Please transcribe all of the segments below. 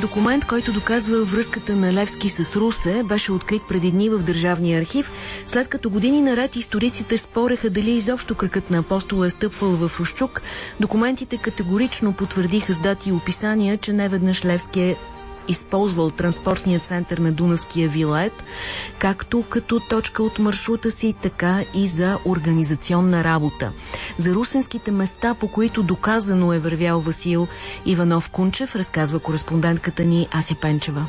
Документ, който доказва връзката на Левски с Русе, беше открит преди дни в Държавния архив, след като години наред историците спореха дали изобщо кръкът на апостола е стъпвал в Ощук. Документите категорично потвърдиха с дати и описания, че неведнъж Левски е използвал транспортния център на Дунавския вилет, както като точка от маршрута си, така и за организационна работа. За русенските места, по които доказано е вървял Васил Иванов Кунчев, разказва кореспондентката ни Ася Пенчева.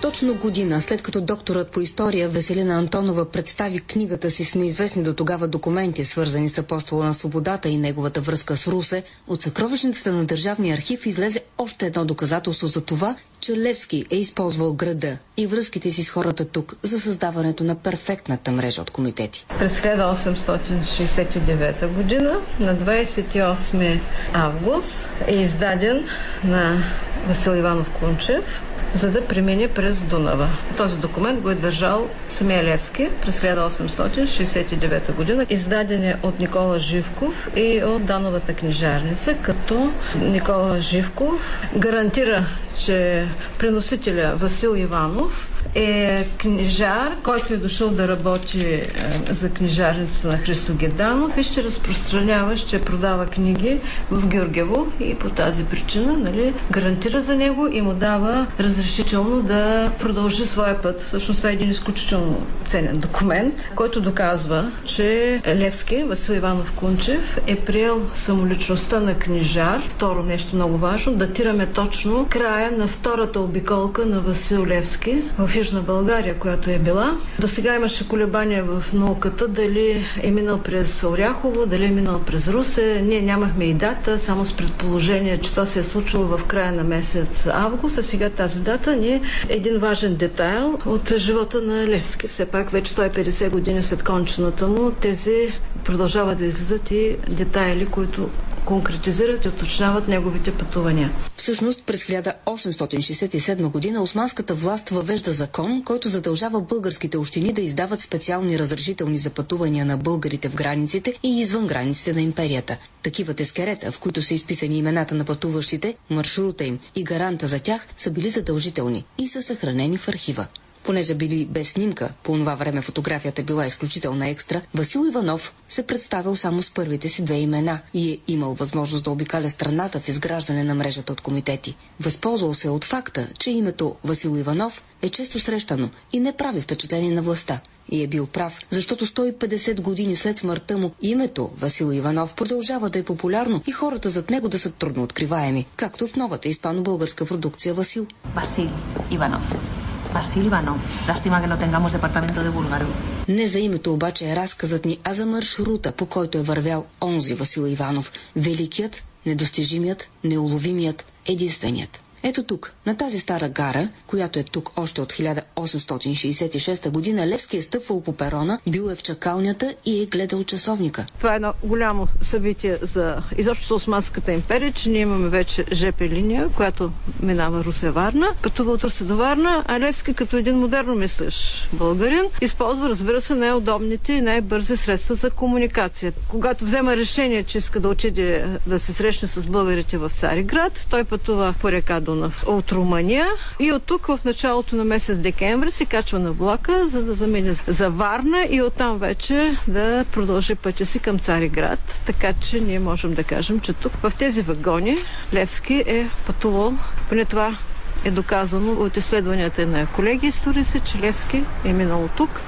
Точно година след като докторът по история Веселина Антонова представи книгата си с неизвестни до тогава документи, свързани с апостола на свободата и неговата връзка с Русе, от съкровищницата на Държавния архив излезе още едно доказателство за това, че Левски е използвал града и връзките си с хората тук за създаването на перфектната мрежа от комитети. През 1869 година, на 28 август, е издаден на Васил Иванов Кунчев за да премине през Дунава. Този документ го е държал самия Левски през 1869 година. Издаден е от Никола Живков и от Дановата книжарница, като Никола Живков гарантира, че приносителя Васил Иванов е книжар, който е дошъл да работи е, за книжарница на Христо Геданов и ще разпространява, ще продава книги в Георгиево и по тази причина нали, гарантира за него и му дава разрешително да продължи своя път. Всъщност това е един изключително ценен документ, който доказва, че Левски, Васил Иванов Кунчев, е приел самоличността на книжар. Второ нещо много важно, датираме точно края на втората обиколка на Васил Левски в Южна България, която е била. До сега имаше колебания в науката, дали е минал през Оряхово, дали е минал през Русе. Ние нямахме и дата, само с предположение, че това се е случило в края на месец август, а сега тази дата ни е един важен детайл от живота на Левски. Все пак вече 150 години след кончената му тези продължават да излизат и детайли, които конкретизират и уточняват неговите пътувания. Всъщност през 1867 година османската власт въвежда закон, който задължава българските общини да издават специални разрешителни за пътувания на българите в границите и извън границите на империята. Такива тескерета, в които са изписани имената на пътуващите, маршрута им и гаранта за тях, са били задължителни и са съхранени в архива. Понеже били без снимка, по това време фотографията била изключителна екстра, Васил Иванов се представил само с първите си две имена и е имал възможност да обикаля страната в изграждане на мрежата от комитети. Възползвал се от факта, че името Васил Иванов е често срещано и не прави впечатление на властта. И е бил прав, защото 150 години след смъртта му името Васил Иванов продължава да е популярно и хората зад него да са трудно откриваеми, както в новата испано-българска продукция Васил. Васил Иванов. Васил Иванов. Ластима que no tengamos департаменто de бúлгаро. Не за името обаче е разказът ни, а за маршрута, по който е вървял онзи Васил Иванов. Великият, недостижимият, неуловимият, единственият. Ето тук, на тази стара гара, която е тук още от 1866 година, Левски е стъпвал по перона, бил е в чакалнята и е гледал часовника. Това е едно голямо събитие за изобщо Османската империя, че ние имаме вече ЖП линия, която минава Русе-Варна, пътува от Русе до Варна, а Левски като един модерно мислещ българин използва, разбира се, най-удобните и най-бързи средства за комуникация. Когато взема решение, че иска да отиде да се срещне с българите в Цариград, той пътува по река Дунав. От Румъния. И от тук в началото на месец декември се качва на влака, за да замине за Варна и оттам вече да продължи пътя си към Цариград. Така че ние можем да кажем, че тук в тези вагони Левски е пътувал, поне това е доказано от изследванията на колеги историци, че Левски е минал тук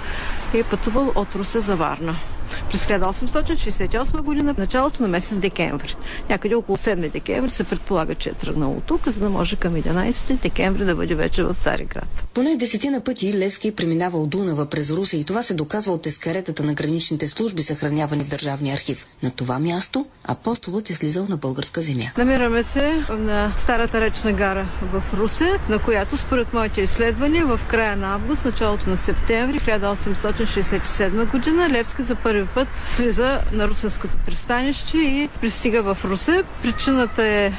и е пътувал от Русе за Варна през 1868 година, в началото на месец декември. Някъде около 7 декември се предполага, че е тръгнало тук, за да може към 11 декември да бъде вече в Цариград. Поне десетина пъти Левски е преминавал Дунава през Руса и това се доказва от ескаретата на граничните служби, съхранявани в Държавния архив. На това място апостолът е слизал на българска земя. Намираме се на старата речна гара в Русе, на която според моите изследвания в края на август, началото на септември 1867 година Левски за първи първи път слиза на русенското пристанище и пристига в Русе. Причината е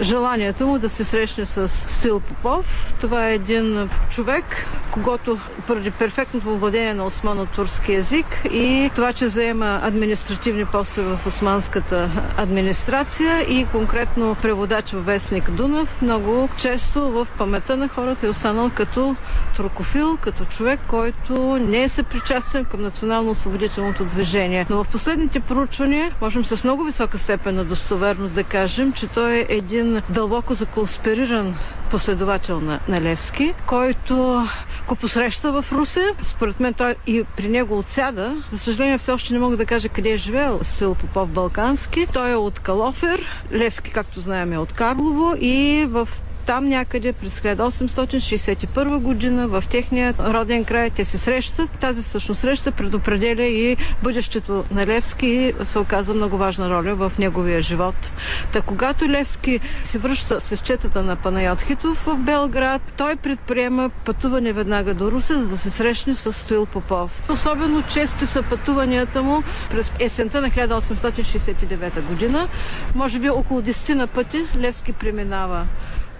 желанието му да се срещне с Стил Попов. Това е един човек, когато поради перфектното владение на османо-турски язик и това, че заема административни постове в османската администрация и конкретно преводач в вестник Дунав, много често в памета на хората е останал като трокофил, като човек, който не е съпричастен към национално-освободителното движение. Но в последните проучвания можем с много висока степен на достоверност да кажем, че той е един дълбоко законспириран последовател на, на Левски, който го посреща в Русе. Според мен той и при него отсяда. За съжаление все още не мога да кажа къде е живеел Стоил Попов Балкански. Той е от Калофер. Левски, както знаем, е от Карлово и в там някъде през 1861 година в техния роден край те се срещат. Тази всъщност среща предопределя и бъдещето на Левски и се оказва много важна роля в неговия живот. Та когато Левски се връща с четата на Панайот Хитов в Белград, той предприема пътуване веднага до Русе, за да се срещне с Стоил Попов. Особено чести са пътуванията му през есента на 1869 година. Може би около 10 на пъти Левски преминава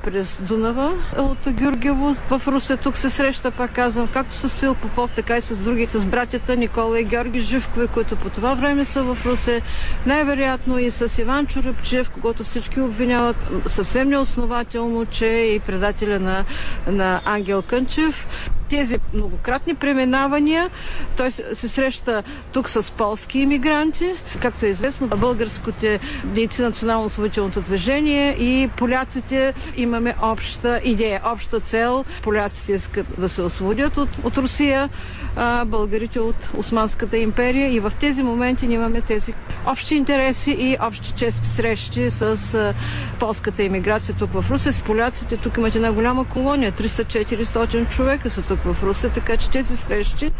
през Дунава от Георгиево в Русе. Тук се среща, пак казвам, както с Стоил Попов, така и с други, с братята Никола и Георги Живкови, които по това време са в Русе. Най-вероятно и с Иван Чурепчев, когато всички обвиняват съвсем неоснователно, че е и предателя на, на Ангел Кънчев тези многократни преминавания. Той се среща тук с полски иммигранти, както е известно, българските дейци национално освободителното движение и поляците имаме обща идея, обща цел. Поляците искат да се освободят от, от Русия, а българите от Османската империя и в тези моменти имаме тези общи интереси и общи чести срещи с полската иммиграция тук в Русия. С поляците тук имате една голяма колония, 300-400 човека са тук тук в Русе, така че тези срещи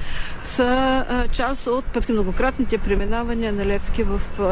са част от пъти многократните преминавания на Левски в, а,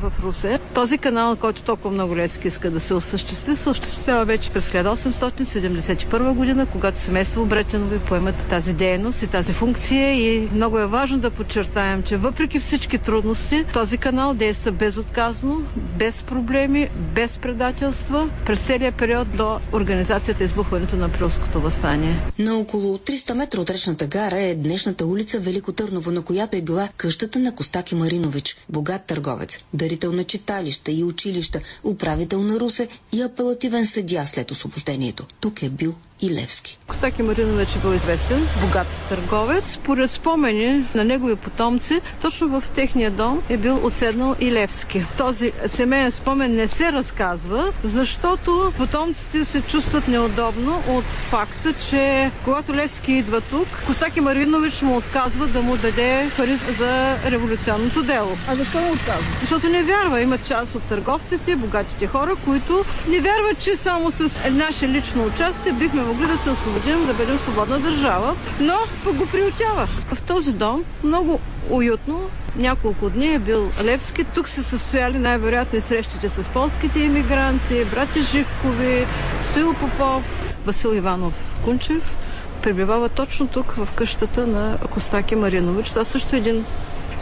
в Русе. Този канал, който толкова много Левски иска да се осъществи, се осъществява вече през 1871 година, когато семейство Бретенови поемат тази дейност и тази функция и много е важно да подчертаем, че въпреки всички трудности, този канал действа безотказно, без проблеми, без предателства през целия период до организацията избухването на Априлското възстание. На около 300 метра от речната гара е днешната улица Велико Търново, на която е била къщата на Костаки Маринович, богат търговец, дарител на читалища и училища, управител на Русе и апелативен съдия след освобождението. Тук е бил и Левски. Костаки Маринович е бил известен, богат търговец. Според спомени на негови потомци, точно в техния дом е бил отседнал и Левски. Този семейен спомен не се разказва, защото потомците се чувстват неудобно от факта, че когато Левски идва тук, Костаки Маринович му отказва да му даде пари за революционното дело. А защо му отказва? Защото не вярва. Има част от търговците, богатите хора, които не вярват, че само с наше лично участие бихме могли да се освободим, да бъдем свободна държава, но го приютява. В този дом много уютно. Няколко дни е бил Левски. Тук се състояли най-вероятно и срещите с полските иммигранти, брати Живкови, Стоил Попов, Васил Иванов Кунчев. Пребивава точно тук в къщата на Костаки Маринович. Това също е един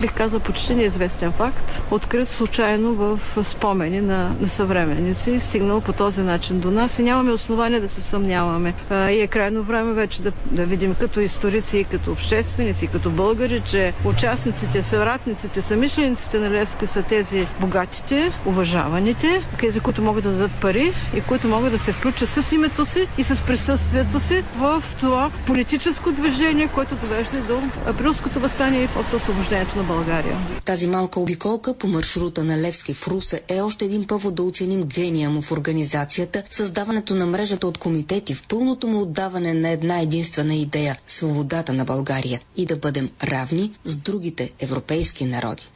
бих казал, почти неизвестен факт, открит случайно в спомени на, на съвременници, стигнал по този начин до нас и нямаме основания да се съмняваме. А, и е крайно време вече да, да видим като историци и като общественици, и като българи, че участниците, съвратниците, самишлениците на Левски са тези богатите, уважаваните, тези, които могат да дадат пари и които могат да се включат с името си и с присъствието си в това политическо движение, което довежда до априлското възстание и после освобождението на България. Тази малка обиколка по маршрута на Левски в Русе е още един повод да оценим гения му в организацията, в създаването на мрежата от комитети, в пълното му отдаване на една единствена идея – свободата на България и да бъдем равни с другите европейски народи.